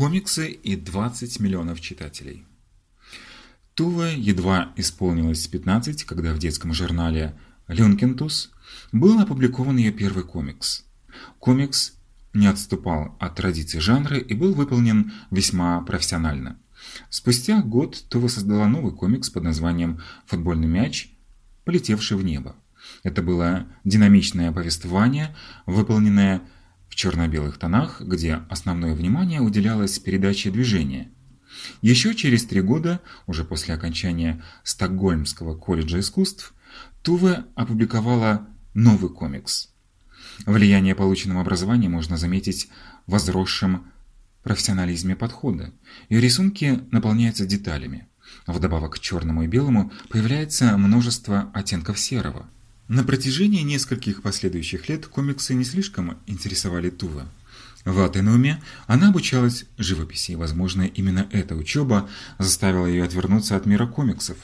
комиксы и 20 миллионов читателей. Туве едва исполнилось 15, когда в детском журнале «Люнкентус» был опубликован ее первый комикс. Комикс не отступал от традиций жанра и был выполнен весьма профессионально. Спустя год Тува создала новый комикс под названием «Футбольный мяч, полетевший в небо». Это было динамичное повествование, выполненное в черно-белых тонах, где основное внимание уделялось передаче движения. Еще через три года, уже после окончания Стокгольмского колледжа искусств, Туве опубликовала новый комикс. Влияние полученного образования можно заметить в возросшем профессионализме подхода. Ее рисунки наполняются деталями. Вдобавок к черному и белому появляется множество оттенков серого. На протяжении нескольких последующих лет комиксы не слишком интересовали Тува. В Атенуме она обучалась живописи, и, возможно, именно эта учеба заставила ее отвернуться от мира комиксов.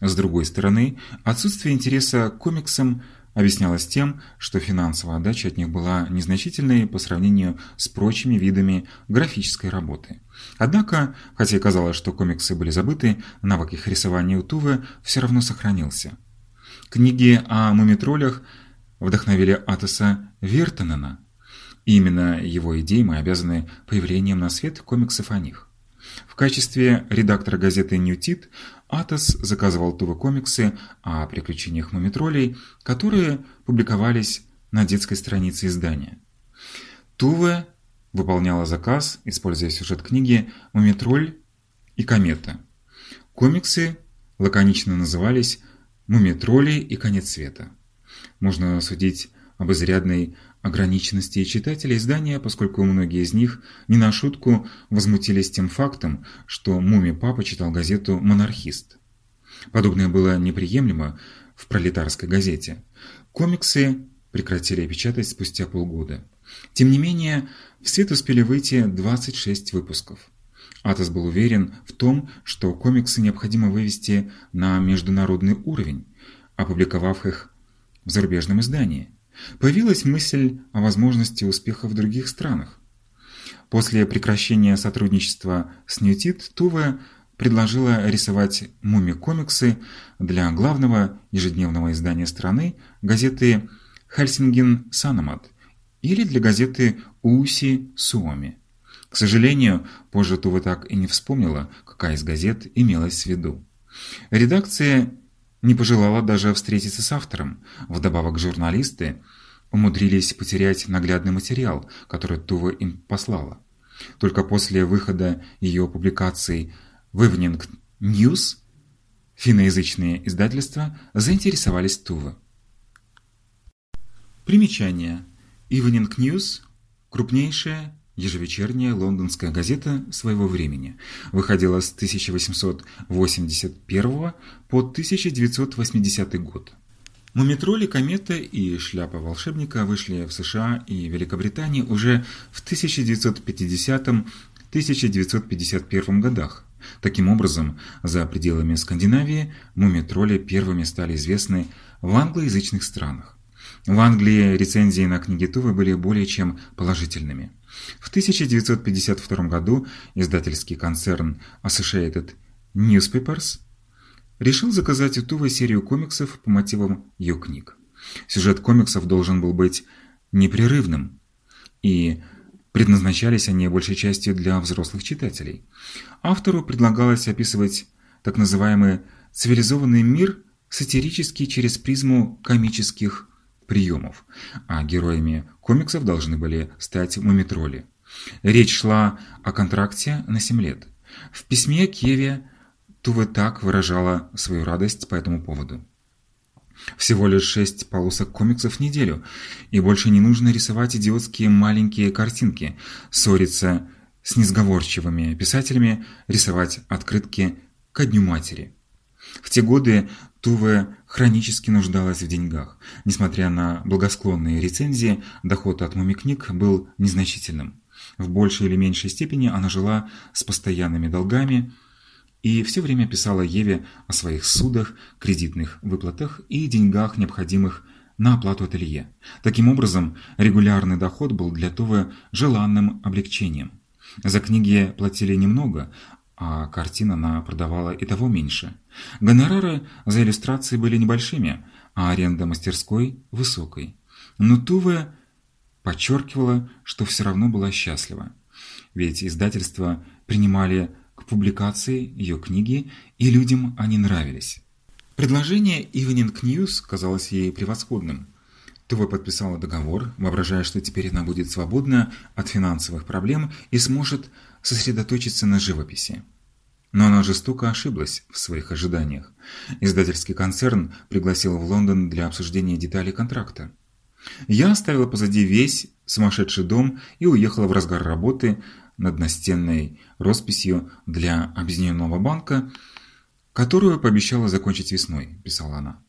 С другой стороны, отсутствие интереса к комиксам – объяснялось тем, что финансовая отдача от них была незначительной по сравнению с прочими видами графической работы. Однако, хотя и казалось, что комиксы были забыты, навык их рисования у Тувы все равно сохранился. Книги о мумитролях вдохновили Атоса Вертенена. И именно его идеи мы обязаны появлением на свет комиксов о них. В качестве редактора газеты «Ньютит» Атос заказывал Тува комиксы о приключениях мумитролей, которые публиковались на детской странице издания. Тува выполняла заказ, используя сюжет книги «Мумитроль и комета». Комиксы лаконично назывались «Мумитроли и конец света». Можно судить об изрядной ограниченности читателей издания, поскольку многие из них не на шутку возмутились тем фактом, что Муми-папа читал газету «Монархист». Подобное было неприемлемо в пролетарской газете. Комиксы прекратили печатать спустя полгода. Тем не менее, в свет успели выйти 26 выпусков. Атос был уверен в том, что комиксы необходимо вывести на международный уровень, опубликовав их в зарубежном издании – Появилась мысль о возможности успеха в других странах. После прекращения сотрудничества с Ньютит Туве предложила рисовать муми-комиксы для главного ежедневного издания страны газеты «Хельсинген Санамат» или для газеты «Уси Суоми». К сожалению, позже Тува так и не вспомнила, какая из газет имелась в виду. Редакция не пожелала даже встретиться с автором. Вдобавок журналисты умудрились потерять наглядный материал, который Тува им послала. Только после выхода ее публикаций в Evening News финноязычные издательства заинтересовались Тува. Примечание. Evening News – крупнейшая ежевечерняя лондонская газета своего времени. Выходила с 1881 по 1980 год. Мумитроли, комета и шляпа волшебника вышли в США и Великобритании уже в 1950-1951 годах. Таким образом, за пределами Скандинавии мумитроли первыми стали известны в англоязычных странах. В Англии рецензии на книги Тувы были более чем положительными. В 1952 году издательский концерн Associated Newspapers решил заказать у Тувы серию комиксов по мотивам ее книг. Сюжет комиксов должен был быть непрерывным, и предназначались они большей частью для взрослых читателей. Автору предлагалось описывать так называемый цивилизованный мир сатирически через призму комических приемов, а героями комиксов должны были стать мумитроли. Речь шла о контракте на 7 лет. В письме Кеве Туве так выражала свою радость по этому поводу. Всего лишь шесть полосок комиксов в неделю, и больше не нужно рисовать идиотские маленькие картинки, ссориться с несговорчивыми писателями, рисовать открытки ко Дню Матери. В те годы Туве хронически нуждалась в деньгах. Несмотря на благосклонные рецензии, доход от мумикниг был незначительным. В большей или меньшей степени она жила с постоянными долгами и все время писала Еве о своих судах, кредитных выплатах и деньгах, необходимых на оплату ателье. Таким образом, регулярный доход был для Тувы желанным облегчением. За книги платили немного, а картин она продавала и того меньше. Гонорары за иллюстрации были небольшими, а аренда мастерской – высокой. Но Туве подчеркивала, что все равно была счастлива. Ведь издательства принимали к публикации ее книги, и людям они нравились. Предложение Evening News казалось ей превосходным. Тува подписала договор, воображая, что теперь она будет свободна от финансовых проблем и сможет сосредоточиться на живописи. Но она жестоко ошиблась в своих ожиданиях. Издательский концерн пригласил в Лондон для обсуждения деталей контракта. Я оставила позади весь сумасшедший дом и уехала в разгар работы над настенной росписью для Объединенного банка, которую пообещала закончить весной, писала она.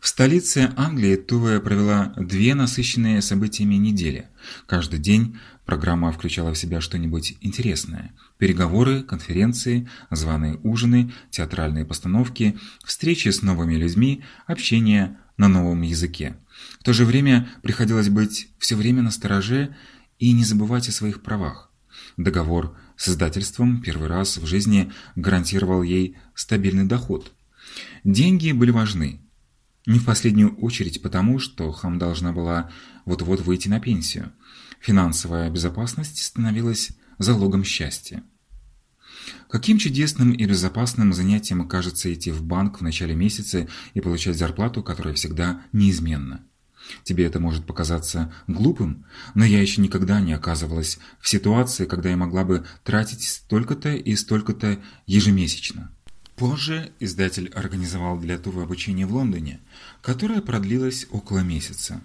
В столице Англии Туве провела две насыщенные событиями недели. Каждый день программа включала в себя что-нибудь интересное. Переговоры, конференции, званые ужины, театральные постановки, встречи с новыми людьми, общение на новом языке. В то же время приходилось быть все время на стороже и не забывать о своих правах. Договор с издательством первый раз в жизни гарантировал ей стабильный доход. Деньги были важны, не в последнюю очередь потому, что Хам должна была вот-вот выйти на пенсию. Финансовая безопасность становилась залогом счастья. Каким чудесным и безопасным занятием кажется идти в банк в начале месяца и получать зарплату, которая всегда неизменна. Тебе это может показаться глупым, но я еще никогда не оказывалась в ситуации, когда я могла бы тратить столько-то и столько-то ежемесячно. Позже издатель организовал для Тувы обучение в Лондоне, которое продлилось около месяца.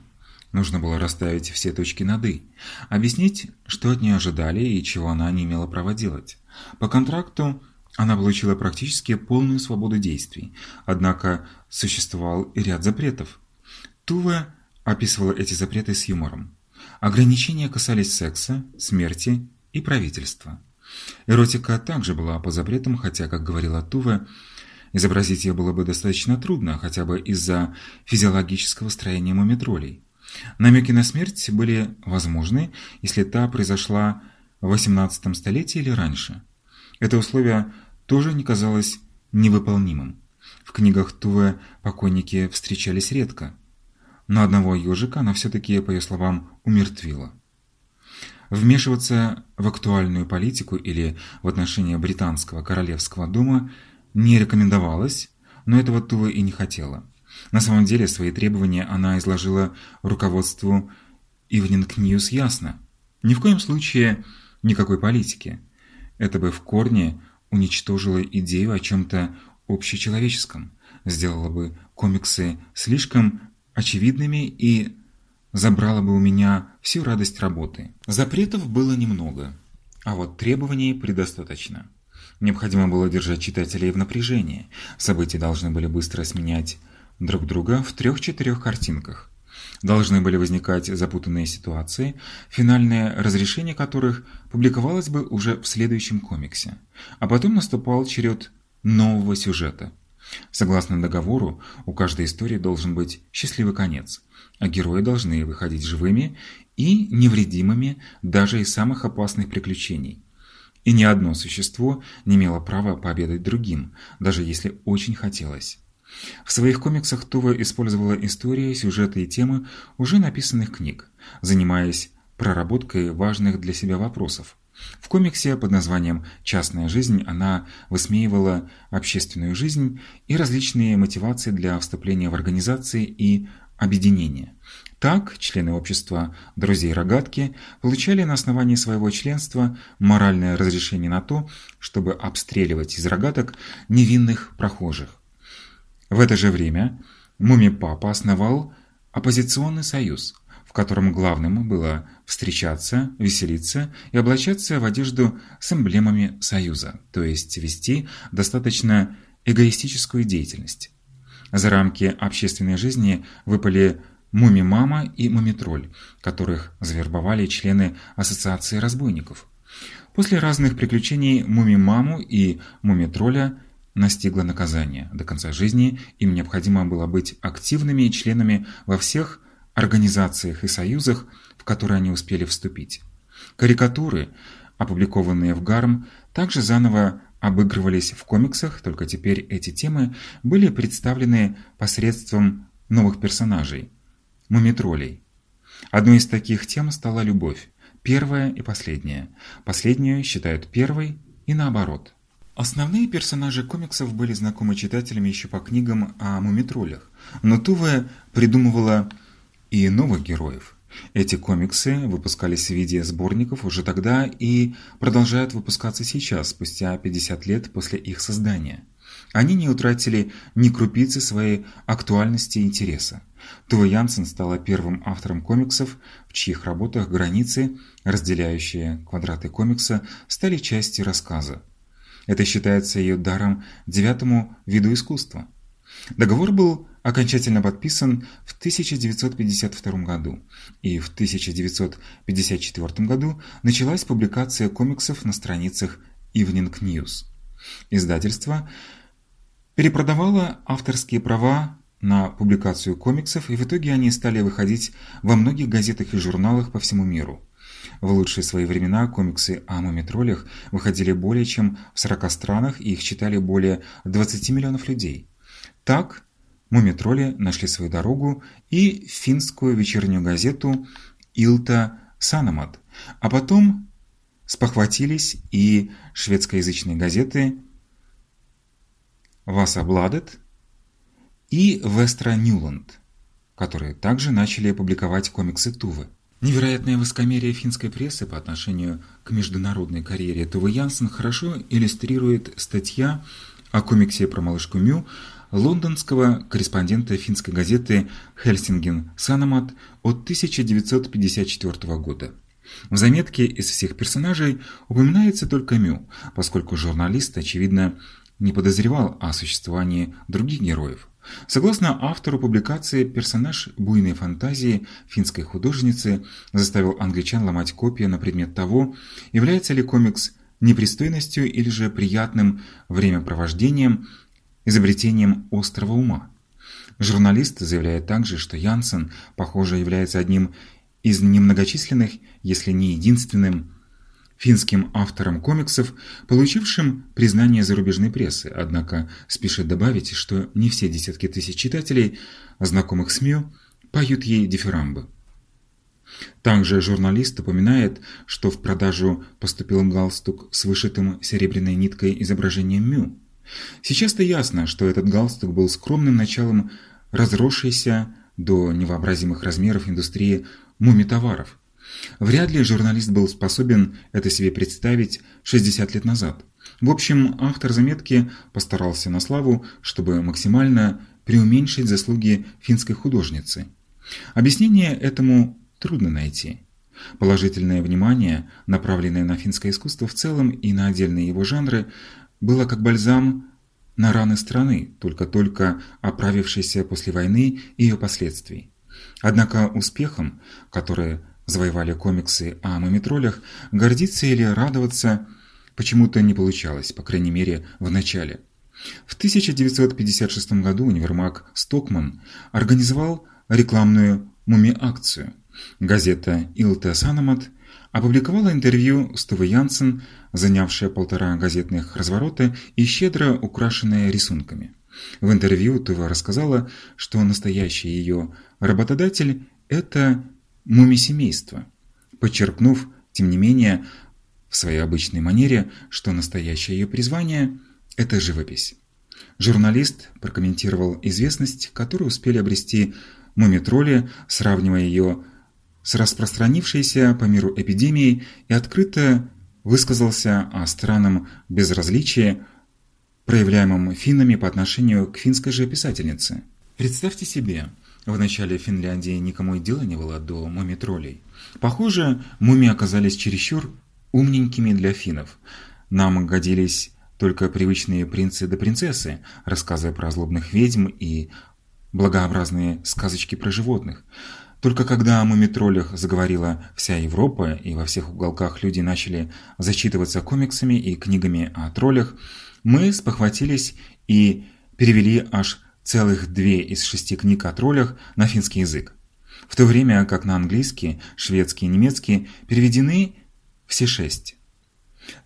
Нужно было расставить все точки над «и», объяснить, что от нее ожидали и чего она не имела права делать. По контракту она получила практически полную свободу действий, однако существовал и ряд запретов. Тува описывала эти запреты с юмором. Ограничения касались секса, смерти и правительства. Эротика также была по запретам, хотя, как говорила Тува, изобразить ее было бы достаточно трудно, хотя бы из-за физиологического строения мумитролей. Намеки на смерть были возможны, если та произошла в XVIII столетии или раньше. Это условие тоже не казалось невыполнимым. В книгах Туве покойники встречались редко, но одного ежика она все-таки, по ее словам, умертвила. Вмешиваться в актуальную политику или в отношения британского королевского дома не рекомендовалось, но этого Тула и не хотела. На самом деле свои требования она изложила руководству Evening News ясно. Ни в коем случае никакой политики. Это бы в корне уничтожило идею о чем-то общечеловеческом, сделало бы комиксы слишком очевидными и забрала бы у меня всю радость работы. Запретов было немного, а вот требований предостаточно. Необходимо было держать читателей в напряжении. События должны были быстро сменять друг друга в трех-четырех картинках. Должны были возникать запутанные ситуации, финальное разрешение которых публиковалось бы уже в следующем комиксе. А потом наступал черед нового сюжета. Согласно договору, у каждой истории должен быть счастливый конец – а герои должны выходить живыми и невредимыми даже из самых опасных приключений. И ни одно существо не имело права пообедать другим, даже если очень хотелось. В своих комиксах Това использовала истории, сюжеты и темы уже написанных книг, занимаясь проработкой важных для себя вопросов. В комиксе под названием «Частная жизнь» она высмеивала общественную жизнь и различные мотивации для вступления в организации и объединения. Так, члены общества «Друзей Рогатки» получали на основании своего членства моральное разрешение на то, чтобы обстреливать из рогаток невинных прохожих. В это же время Муми-папа основал оппозиционный союз, в котором главным было встречаться, веселиться и облачаться в одежду с эмблемами союза, то есть вести достаточно эгоистическую деятельность. За рамки общественной жизни выпали Муми-мама и Мумитроль, которых завербовали члены Ассоциации разбойников. После разных приключений Муми-маму и Мумитроля настигло наказание. До конца жизни им необходимо было быть активными членами во всех организациях и союзах, в которые они успели вступить. Карикатуры, опубликованные в Гарм, также заново обыгрывались в комиксах, только теперь эти темы были представлены посредством новых персонажей – мумитролей. Одной из таких тем стала любовь, первая и последняя. Последнюю считают первой и наоборот. Основные персонажи комиксов были знакомы читателям еще по книгам о мумитролях, но Туве придумывала и новых героев. Эти комиксы выпускались в виде сборников уже тогда и продолжают выпускаться сейчас, спустя 50 лет после их создания. Они не утратили ни крупицы своей актуальности и интереса. Тува Янсен стала первым автором комиксов, в чьих работах границы, разделяющие квадраты комикса, стали частью рассказа. Это считается ее даром девятому виду искусства. Договор был окончательно подписан в 1952 году, и в 1954 году началась публикация комиксов на страницах Evening News. Издательство перепродавало авторские права на публикацию комиксов, и в итоге они стали выходить во многих газетах и журналах по всему миру. В лучшие свои времена комиксы о мумитролях выходили более чем в 40 странах, и их читали более 20 миллионов людей. Так, мумитроли нашли свою дорогу и финскую вечернюю газету «Илта Санамат», а потом спохватились и шведскоязычные газеты «Васа Бладет» и «Вестра Ньюланд», которые также начали публиковать комиксы Тувы. Невероятное воскомерие финской прессы по отношению к международной карьере Тувы Янсен хорошо иллюстрирует статья о комиксе про малышку Мю лондонского корреспондента финской газеты «Хельсинген Санамат» от 1954 года. В заметке из всех персонажей упоминается только Мю, поскольку журналист, очевидно, не подозревал о существовании других героев. Согласно автору публикации, персонаж буйной фантазии финской художницы заставил англичан ломать копии на предмет того, является ли комикс непристойностью или же приятным времяпровождением, изобретением острого ума. Журналист заявляет также, что Янсен, похоже, является одним из немногочисленных, если не единственным, финским автором комиксов, получившим признание зарубежной прессы, однако спешит добавить, что не все десятки тысяч читателей, знакомых с Мю, поют ей дифирамбы. Также журналист упоминает, что в продажу поступил галстук с вышитым серебряной ниткой изображением Мю. Сейчас-то ясно, что этот галстук был скромным началом разросшейся до невообразимых размеров индустрии мумитоваров – Вряд ли журналист был способен это себе представить 60 лет назад. В общем, автор заметки постарался на славу, чтобы максимально преуменьшить заслуги финской художницы. Объяснение этому трудно найти. Положительное внимание, направленное на финское искусство в целом и на отдельные его жанры, было как бальзам на раны страны, только-только оправившейся после войны и ее последствий. Однако успехом, который завоевали комиксы о мумитролях, гордиться или радоваться почему-то не получалось, по крайней мере, в начале. В 1956 году универмаг «Стокман» организовал рекламную муми-акцию. Газета «Илте Санамат» опубликовала интервью с Туве Янсен, занявшее полтора газетных разворота и щедро украшенное рисунками. В интервью Тува рассказала, что настоящий ее работодатель – это муми-семейства, подчеркнув, тем не менее, в своей обычной манере, что настоящее ее призвание – это живопись. Журналист прокомментировал известность, которую успели обрести мумитроли, сравнивая ее с распространившейся по миру эпидемией и открыто высказался о странном безразличии, проявляемом финнами по отношению к финской же писательнице. Представьте себе, в начале Финляндии никому и дела не было до мумитролей. Похоже, мумии оказались чересчур умненькими для финнов. Нам годились только привычные принцы да принцессы, рассказы про злобных ведьм и благообразные сказочки про животных. Только когда о мумитролях заговорила вся Европа, и во всех уголках люди начали зачитываться комиксами и книгами о троллях, мы спохватились и перевели аж целых две из шести книг о троллях на финский язык, в то время как на английский, шведский и немецкий переведены все шесть.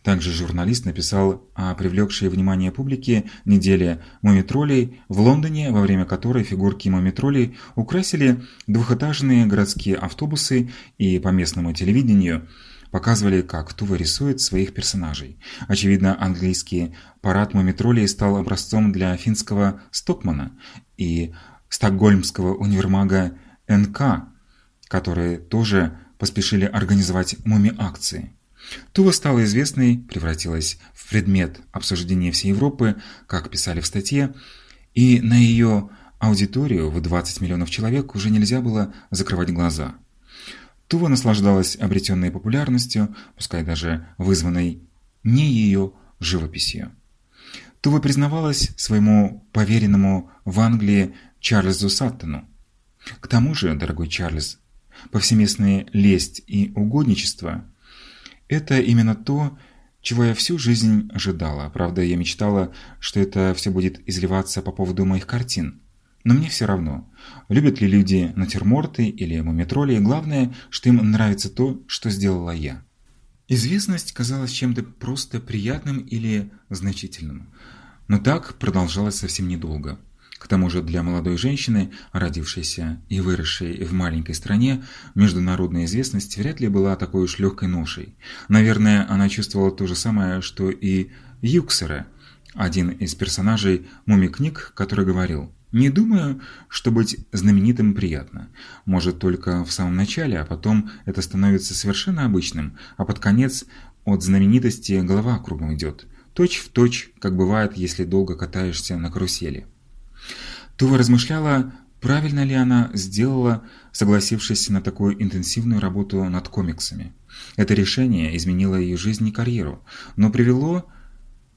Также журналист написал о привлекшей внимание публики неделе мумитролей в Лондоне, во время которой фигурки мумитролей украсили двухэтажные городские автобусы и по местному телевидению показывали, как Тува рисует своих персонажей. Очевидно, английский парад мумитролей стал образцом для финского Стокмана и стокгольмского универмага НК, которые тоже поспешили организовать муми-акции. Тува стала известной, превратилась в предмет обсуждения всей Европы, как писали в статье, и на ее аудиторию в 20 миллионов человек уже нельзя было закрывать глаза. Тува наслаждалась обретенной популярностью, пускай даже вызванной не ее живописью. Тува признавалась своему поверенному в Англии Чарльзу Саттону. К тому же, дорогой Чарльз, повсеместная лесть и угодничество – это именно то, чего я всю жизнь ожидала. Правда, я мечтала, что это все будет изливаться по поводу моих картин. Но мне все равно, любят ли люди натюрморты или мумитроли, главное, что им нравится то, что сделала я. Известность казалась чем-то просто приятным или значительным. Но так продолжалось совсем недолго. К тому же для молодой женщины, родившейся и выросшей в маленькой стране, международная известность вряд ли была такой уж легкой ношей. Наверное, она чувствовала то же самое, что и Юксера, один из персонажей «Муми-книг», который говорил «Не думаю, что быть знаменитым приятно. Может, только в самом начале, а потом это становится совершенно обычным, а под конец от знаменитости голова кругом идет. Точь в точь, как бывает, если долго катаешься на карусели». Тува размышляла, правильно ли она сделала, согласившись на такую интенсивную работу над комиксами. Это решение изменило ее жизнь и карьеру, но привело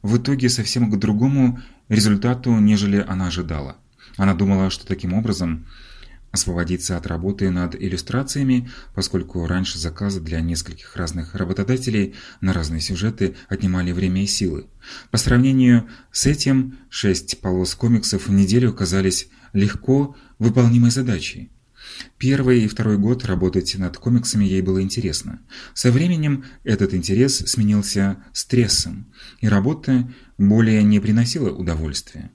в итоге совсем к другому результату, нежели она ожидала. Она думала, что таким образом освободиться от работы над иллюстрациями, поскольку раньше заказы для нескольких разных работодателей на разные сюжеты отнимали время и силы. По сравнению с этим, шесть полос комиксов в неделю казались легко выполнимой задачей. Первый и второй год работать над комиксами ей было интересно. Со временем этот интерес сменился стрессом, и работа более не приносила удовольствия.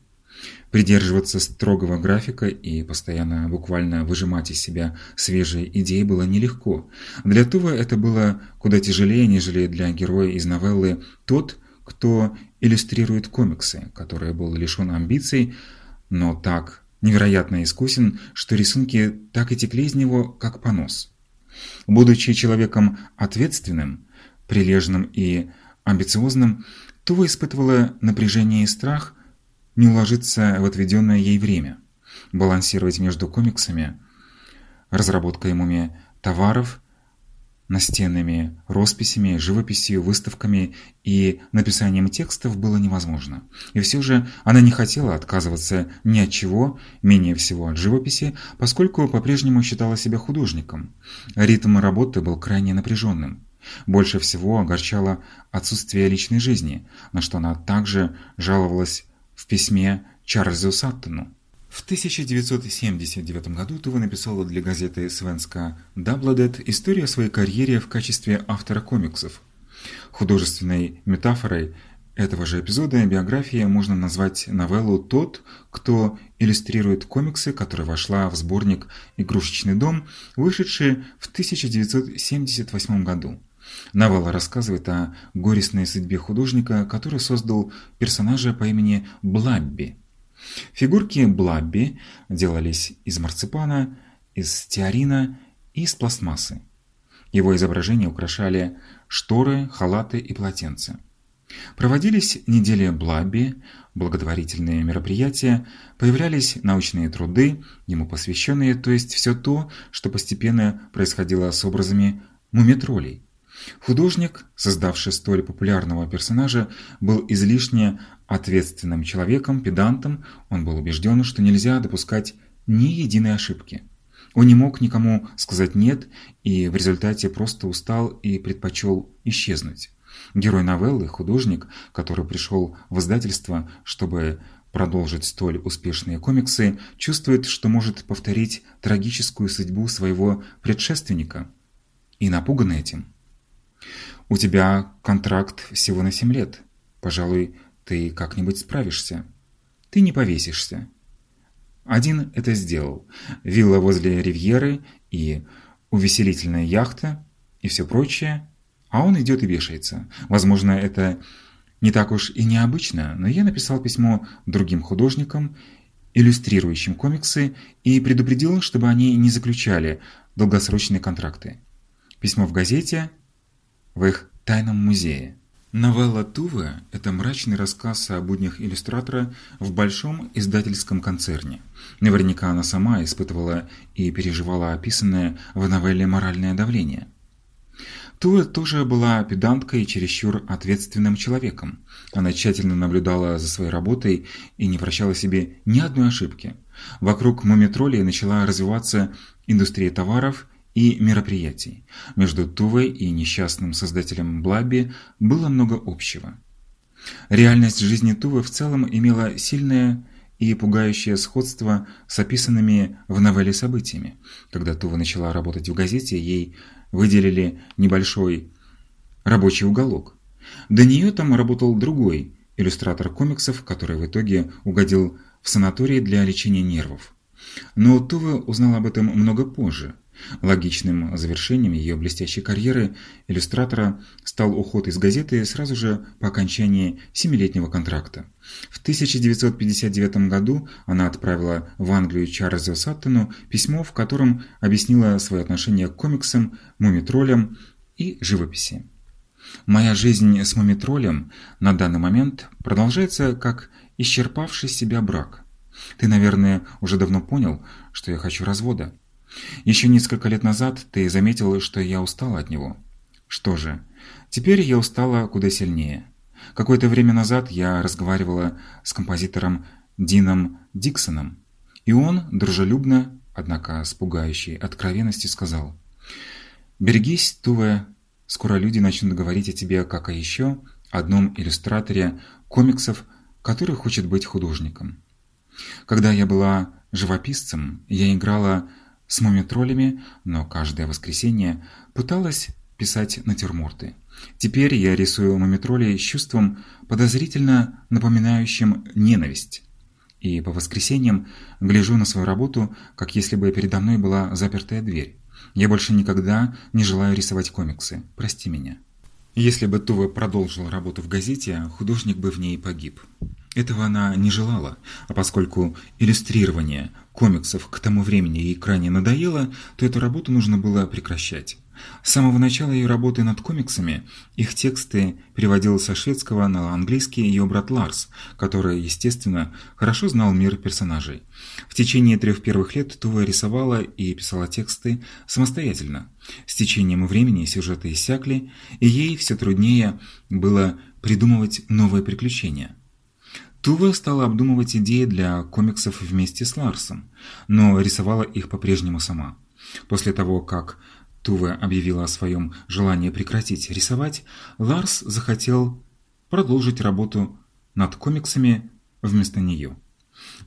Придерживаться строгого графика и постоянно буквально выжимать из себя свежие идеи было нелегко. Для Тува это было куда тяжелее, нежели для героя из новеллы «Тот, кто иллюстрирует комиксы», который был лишен амбиций, но так невероятно искусен, что рисунки так и текли из него, как понос. Будучи человеком ответственным, прилежным и амбициозным, Тува испытывала напряжение и страх – не уложиться в отведенное ей время, балансировать между комиксами, разработкой муми товаров, настенными росписями, живописью, выставками и написанием текстов было невозможно. И все же она не хотела отказываться ни от чего, менее всего от живописи, поскольку по-прежнему считала себя художником. Ритм работы был крайне напряженным. Больше всего огорчало отсутствие личной жизни, на что она также жаловалась в письме Чарльзу Саттону. В 1979 году Тува написала для газеты «Свенска Даблдет» историю о своей карьере в качестве автора комиксов. Художественной метафорой этого же эпизода биографии можно назвать новеллу «Тот, кто иллюстрирует комиксы», которая вошла в сборник «Игрушечный дом», вышедший в 1978 году. Новелла рассказывает о горестной судьбе художника, который создал персонажа по имени Блабби. Фигурки Блабби делались из марципана, из стеарина и из пластмассы. Его изображения украшали шторы, халаты и полотенца. Проводились недели Блабби, благотворительные мероприятия, появлялись научные труды, ему посвященные, то есть все то, что постепенно происходило с образами мумитролей. Художник, создавший столь популярного персонажа, был излишне ответственным человеком, педантом, он был убежден, что нельзя допускать ни единой ошибки. Он не мог никому сказать «нет» и в результате просто устал и предпочел исчезнуть. Герой новеллы, художник, который пришел в издательство, чтобы продолжить столь успешные комиксы, чувствует, что может повторить трагическую судьбу своего предшественника. И напуган этим. У тебя контракт всего на семь лет. Пожалуй, ты как-нибудь справишься. Ты не повесишься. Один это сделал. Вилла возле Ривьеры и увеселительная яхта и все прочее. А он идет и вешается. Возможно, это не так уж и необычно, но я написал письмо другим художникам, иллюстрирующим комиксы, и предупредил, чтобы они не заключали долгосрочные контракты. Письмо в газете в их тайном музее. Новелла Тувы – это мрачный рассказ о буднях иллюстратора в большом издательском концерне. Наверняка она сама испытывала и переживала описанное в новелле моральное давление. Туа тоже была педанткой и чересчур ответственным человеком. Она тщательно наблюдала за своей работой и не прощала себе ни одной ошибки. Вокруг мумитролей начала развиваться индустрия товаров и мероприятий. Между Тувой и несчастным создателем Блаби было много общего. Реальность жизни Тувы в целом имела сильное и пугающее сходство с описанными в новелле событиями. Когда Тува начала работать в газете, ей выделили небольшой рабочий уголок. До нее там работал другой иллюстратор комиксов, который в итоге угодил в санаторий для лечения нервов. Но Тува узнала об этом много позже – Логичным завершением ее блестящей карьеры иллюстратора стал уход из газеты сразу же по окончании семилетнего контракта. В 1959 году она отправила в Англию Чарльзу Саттону письмо, в котором объяснила свое отношение к комиксам, мумитролям и живописи. «Моя жизнь с мумитролем на данный момент продолжается как исчерпавший себя брак. Ты, наверное, уже давно понял, что я хочу развода». Еще несколько лет назад ты заметил, что я устала от него. Что же, теперь я устала куда сильнее. Какое-то время назад я разговаривала с композитором Дином Диксоном, и он дружелюбно, однако с пугающей откровенностью сказал «Берегись, Туве, скоро люди начнут говорить о тебе как о еще одном иллюстраторе комиксов, который хочет быть художником». Когда я была живописцем, я играла с мумитролями, но каждое воскресенье пыталась писать натюрморты. Теперь я рисую мумитроли с чувством, подозрительно напоминающим ненависть. И по воскресеньям гляжу на свою работу, как если бы передо мной была запертая дверь. Я больше никогда не желаю рисовать комиксы. Прости меня. Если бы Тува продолжила работу в газете, художник бы в ней погиб. Этого она не желала, а поскольку иллюстрирование комиксов к тому времени ей крайне надоело, то эту работу нужно было прекращать. С самого начала ее работы над комиксами их тексты переводил со шведского на английский ее брат Ларс, который, естественно, хорошо знал мир персонажей. В течение трех первых лет Тува рисовала и писала тексты самостоятельно. С течением времени сюжеты иссякли, и ей все труднее было придумывать новые приключения. Тува стала обдумывать идеи для комиксов вместе с Ларсом, но рисовала их по-прежнему сама. После того, как Тува объявила о своем желании прекратить рисовать, Ларс захотел продолжить работу над комиксами вместо нее.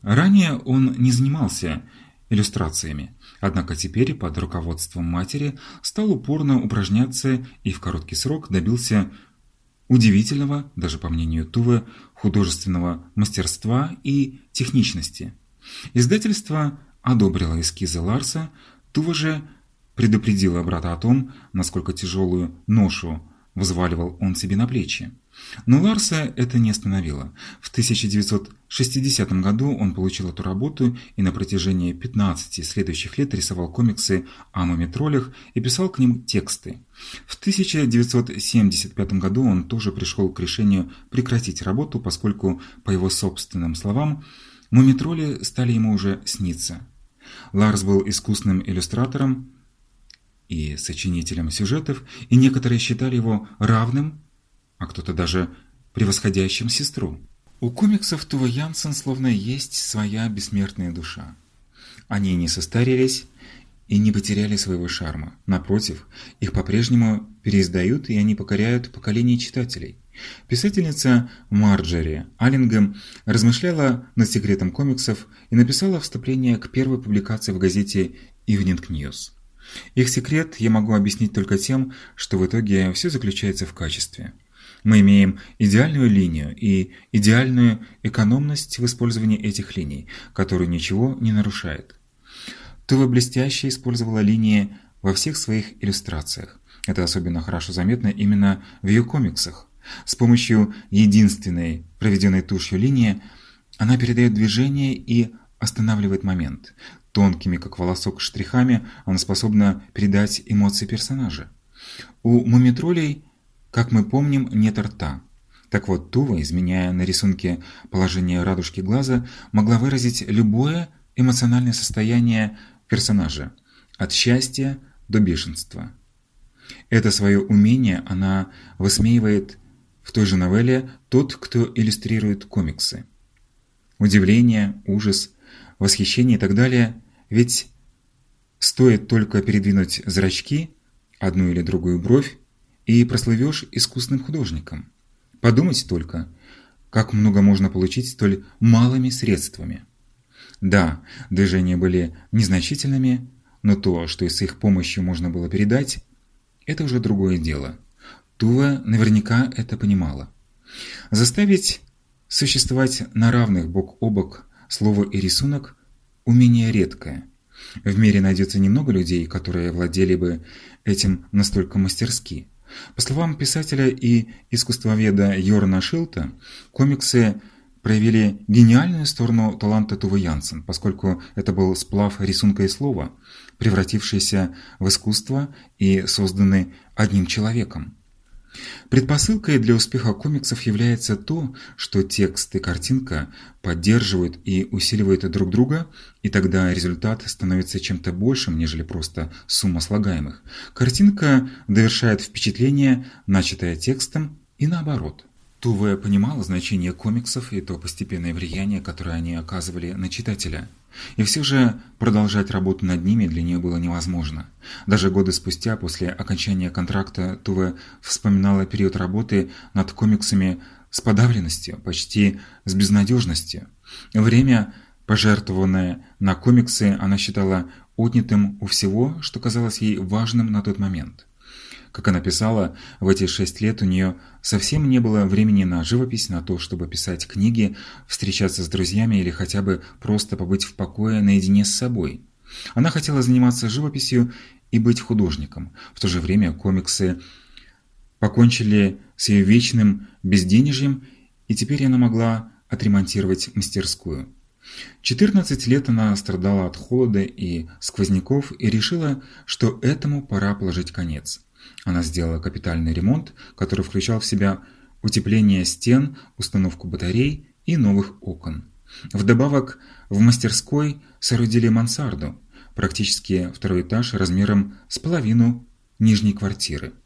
Ранее он не занимался иллюстрациями, однако теперь под руководством матери стал упорно упражняться и в короткий срок добился удивительного, даже по мнению Тувы, художественного мастерства и техничности. Издательство одобрило эскизы Ларса, Тува же предупредила брата о том, насколько тяжелую ношу взваливал он себе на плечи. Но Ларса это не остановило. В 1960 году он получил эту работу и на протяжении 15 следующих лет рисовал комиксы о мумитролях и писал к ним тексты. В 1975 году он тоже пришел к решению прекратить работу, поскольку, по его собственным словам, мумитроли стали ему уже сниться. Ларс был искусным иллюстратором и сочинителем сюжетов, и некоторые считали его равным а кто-то даже превосходящим сестру. У комиксов Тува Янсен словно есть своя бессмертная душа. Они не состарились и не потеряли своего шарма. Напротив, их по-прежнему переиздают, и они покоряют поколение читателей. Писательница Марджери Аллингем размышляла над секретом комиксов и написала вступление к первой публикации в газете Evening News. Их секрет я могу объяснить только тем, что в итоге все заключается в качестве. Мы имеем идеальную линию и идеальную экономность в использовании этих линий, которую ничего не нарушает. Тува блестяще использовала линии во всех своих иллюстрациях. Это особенно хорошо заметно именно в ее комиксах. С помощью единственной проведенной тушью линии она передает движение и останавливает момент. Тонкими, как волосок, штрихами она способна передать эмоции персонажа. У мумитролей, как мы помним, нет рта. Так вот, Тува, изменяя на рисунке положение радужки глаза, могла выразить любое эмоциональное состояние персонажа, от счастья до бешенства. Это свое умение она высмеивает в той же новелле «Тот, кто иллюстрирует комиксы». Удивление, ужас, восхищение и так далее, ведь стоит только передвинуть зрачки, одну или другую бровь, и прослывешь искусным художником. Подумать только, как много можно получить столь малыми средствами. Да, движения были незначительными, но то, что с их помощью можно было передать, это уже другое дело. Тува наверняка это понимала. Заставить существовать на равных бок о бок слово и рисунок – умение редкое. В мире найдется немного людей, которые владели бы этим настолько мастерски. По словам писателя и искусствоведа Йорна Шилта, комиксы – проявили гениальную сторону таланта Тувы Янсен, поскольку это был сплав рисунка и слова, превратившийся в искусство и созданный одним человеком. Предпосылкой для успеха комиксов является то, что текст и картинка поддерживают и усиливают друг друга, и тогда результат становится чем-то большим, нежели просто сумма слагаемых. Картинка довершает впечатление, начатое текстом, и наоборот. Туве понимала значение комиксов и то постепенное влияние, которое они оказывали на читателя. И все же продолжать работу над ними для нее было невозможно. Даже годы спустя, после окончания контракта, Туве вспоминала период работы над комиксами с подавленностью, почти с безнадежностью. Время, пожертвованное на комиксы, она считала отнятым у всего, что казалось ей важным на тот момент. Как она писала, в эти шесть лет у нее совсем не было времени на живопись, на то, чтобы писать книги, встречаться с друзьями или хотя бы просто побыть в покое наедине с собой. Она хотела заниматься живописью и быть художником. В то же время комиксы покончили с ее вечным безденежьем, и теперь она могла отремонтировать мастерскую. 14 лет она страдала от холода и сквозняков и решила, что этому пора положить конец. Она сделала капитальный ремонт, который включал в себя утепление стен, установку батарей и новых окон. Вдобавок, в мастерской соорудили мансарду, практически второй этаж размером с половину нижней квартиры –